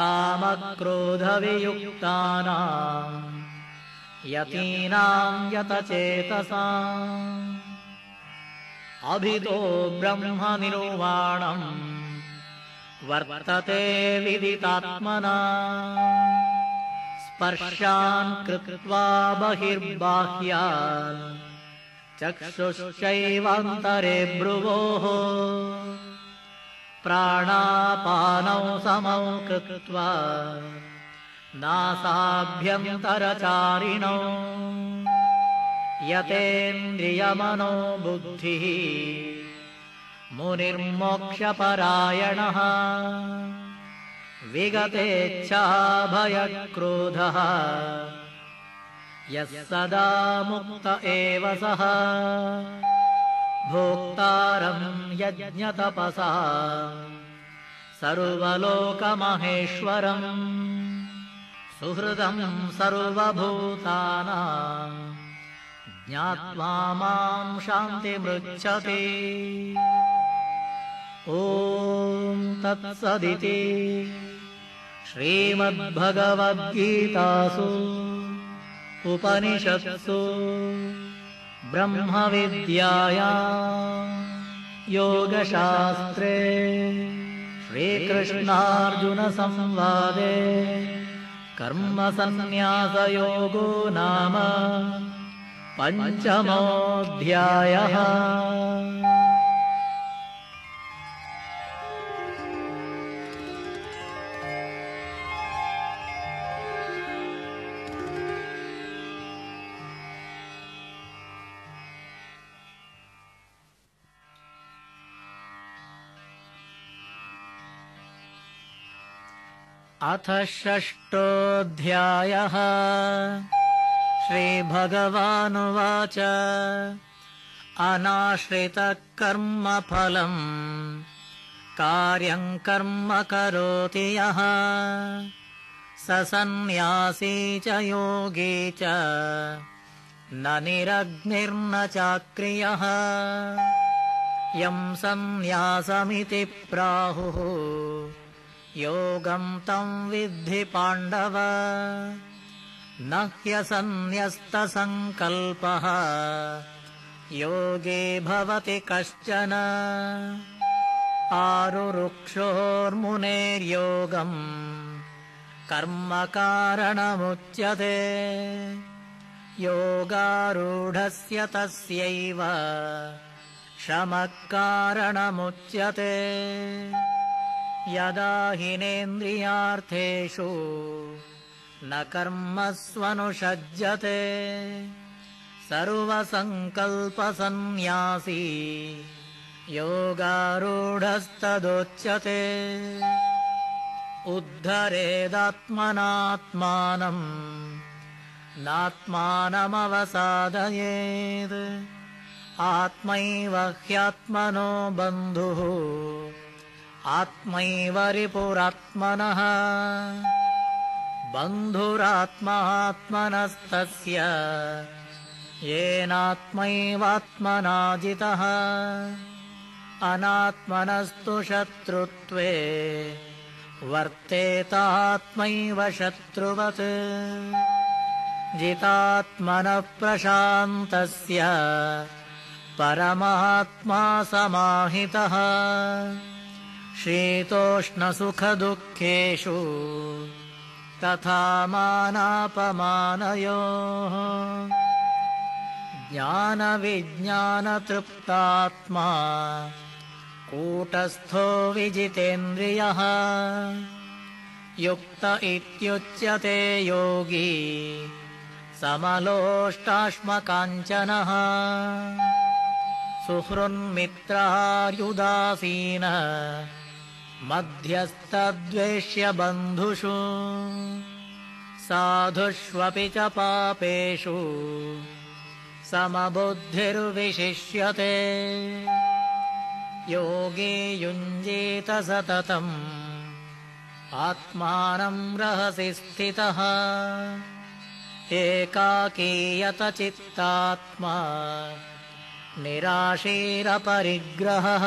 कामक्रोधवियुक्तानाम् यतीनाम् यतचेतसा अभितो ब्रह्मनिर्वाणम् वर्तते विदितात्मना। स्पर्शान् कृत्वा बहिर्बाह्या चक्षुश्चैवान्तरे भ्रुवोः प्राणापानौ समौ कृत्वा नासाभ्यन्तरचारिणौ। यतेन्द्रियमनो बुद्धिः मुनिर्मोक्षपरायणः। विगतेच्छाभयक्रोधः। यः सदा मुक्त एव सः भोक्तारम् यज्ञतपसा। सर्वलोकमहेश्वरम्। सुहृदम् सर्वभूतानाम् ज्ञात्वा माम् शान्तिमृच्छति। ॐ तत्सदिति। श्रीमद्भगवद्गीतासु। उपनिषत्सु ब्रह्मविद्याया योगशास्त्रे श्रीकृष्णार्जुनसंवादे कर्मसन्न्यासयोगो नाम पञ्चमोऽध्यायः अथ षष्टोऽध्यायः श्रीभगवानुवाच। अनाश्रितकर्मफलम्। कार्यम् कर्म करोति यः। स सन्न्यासी च योगी च। न निरग्निर्न चाक्रियः। यम् सन्न्यासमिति प्राहुः योगम् तम् विद्धि पाण्डव। न ह्यसन्न्यस्तसङ्कल्पः। योगे भवति कश्चन। आरुरुक्षोर्मुनेर्योगम् कर्मकारणमुच्यते योगारूढस्य तस्यैव शमः कारणमुच्यते यदा हिनेन्द्रियार्थेषु न कर्मस्वनुषज्यते सर्वसङ्कल्पसन्न्यासी योगारूढस्तदोच्यते। उद्धरेदात्मनात्मानम् नात्मानमवसादयेत्। आत्मैव ह्यात्मनो बन्धुः आत्मैव रिपुरात्मनः बन्धुरात्मात्मनस्तस्य येनात्मैवात्मनाजितः। अनात्मनस्तु शत्रुत्वे। वर्तेतात्मैव शत्रुवत्। जितात्मनः प्रशान्तस्य परमात्मा समाहितः शीतोष्णसुखदुःखेषु तथा मानापमानयोः ज्ञानविज्ञानतृप्तात्मा कूटस्थो विजितेन्द्रियः युक्त इत्युच्यते योगी समलोष्टाश्मकाञ्चनः सुहृन्मित्रार्युदासीन मध्यस्तद्वेष्य बन्धुषु साधुष्वपि च पापेषु समबुद्धिर्विशिष्यते। योगे युञ्जेत सततम् आत्मानम् रहसि स्थितः एकाकीयतचित्तात्मा निराशीरपरिग्रहः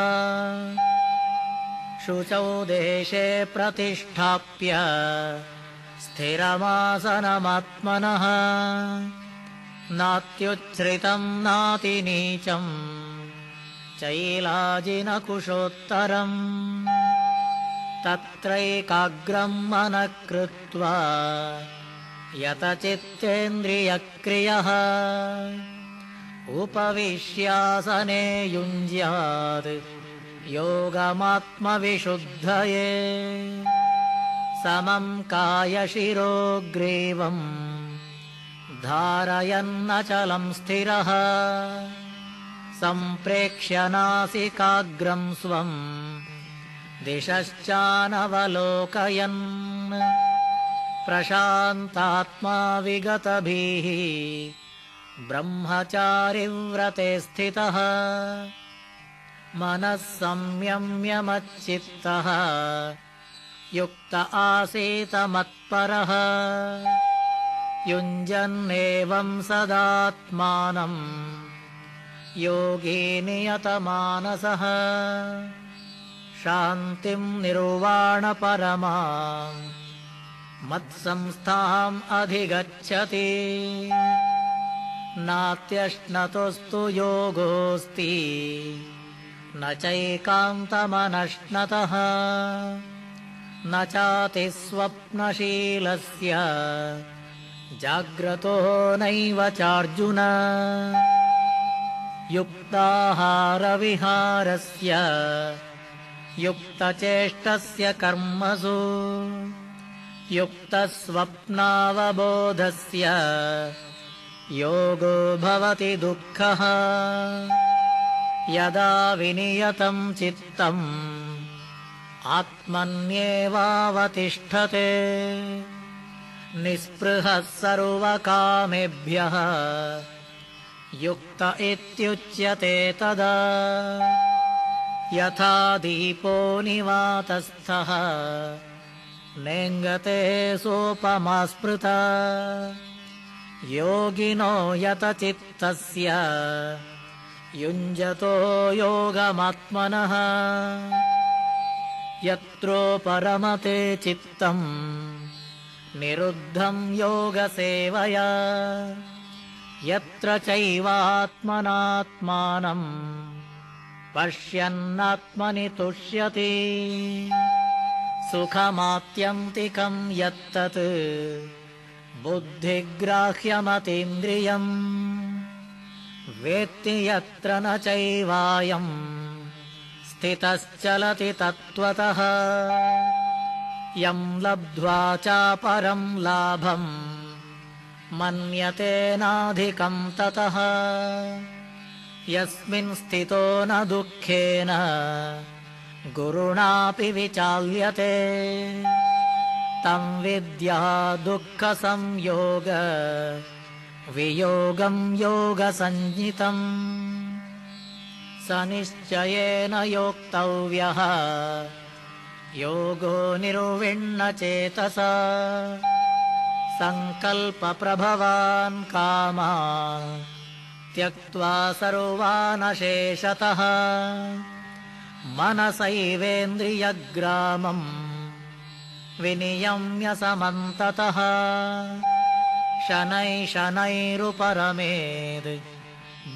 शुचौ देशे प्रतिष्ठाप्य स्थिरमासनमात्मनः नात्युच्छ्रितम् नातिनीचम् चैलाजिनकुशोत्तरम् तत्रैकाग्रम् मनः कृत्वा यतचित्तेन्द्रियक्रियः उपविश्यासने युञ्ज्यात् योगमात्मविशुद्धये। समम् कायशिरोग्रीवम् धारयन्नचलम् स्थिरः। सम्प्रेक्ष्य नासिकाग्रम् स्वम् दिशश्चानवलोकयन्। प्रशान्तात्मा विगतभिः ब्रह्मचारिव्रते स्थितः मनः संयम्यमच्चित्तः युक्त आसीत मत्परः युञ्जन्नेवम् सदात्मानम् योगी नियतमानसः। शान्तिम् निर्वाणपरमा। मत्संस्थाम् अधिगच्छति। नात्यश्नतोऽस्तु योगोऽस्ति न चैकान्तमनश्नतः। न चातिस्वप्नशीलस्य जाग्रतो नैव चार्जुन। युक्ताहारविहारस्य। युक्तचेष्टस्य कर्मसु। युक्तस्वप्नावबोधस्य। योगो भवति दुःखः यदा विनियतम् चित्तम् आत्मन्येवावतिष्ठते। निःस्पृहः सर्वकामेभ्यः युक्त इत्युच्यते तदा। यथा दीपो निवातस्थः नेङ्गते सोपमा स्मृता योगिनो यतचित्तस्य युञ्जतो योगमात्मनः। यत्रोपरमते चित्तम् निरुद्धम् योगसेवया। यत्र चैवात्मनात्मानम् पश्यन्नात्मनि तुष्यति। सुखमात्यन्तिकम् यत्तत् बुद्धिग्राह्यमतीन्द्रियम् वेत्ति यत्र न चैवायम् स्थितश्चलति तत्त्वतः। यम् लब्ध्वा चापरम् लाभम् मन्यतेनाधिकम् ततः। यस्मिन् स्थितो न दुःखेन गुरुणापि विचाल्यते। तम् विद्या दुःखसंयोग वियोगम् योगसञ्ज्ञितम् स निश्चयेन योक्तव्यः। योगो निर्विण्णचेतसा सङ्कल्पप्रभवान् कामा। त्यक्त्वा सर्वानशेषतः। मनसैवेन्द्रियग्रामम्। विनियम्य समन्ततः शनै शनैरुपरमेद्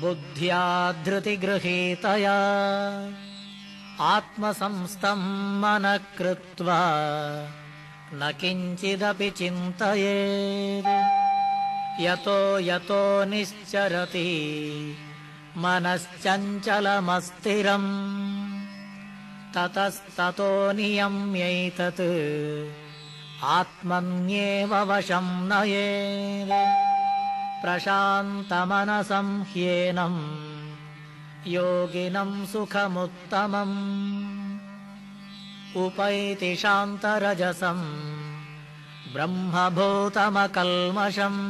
बुद्ध्या धृतिगृहीतया आत्मसंस्थम् मनः कृत्वा न किञ्चिदपि चिन्तयेत्। यतो यतो निश्चरति मनश्चञ्चलमस्थिरम्। ततस्ततो नियम्यैतत् आत्मन्येव वशम् नयेत् प्रशान्तमनसं ह्येनम् योगिनम् सुखमुत्तमम् उपैति शान्तरजसम् ब्रह्मभूतमकल्मषम्